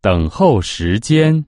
等候时间。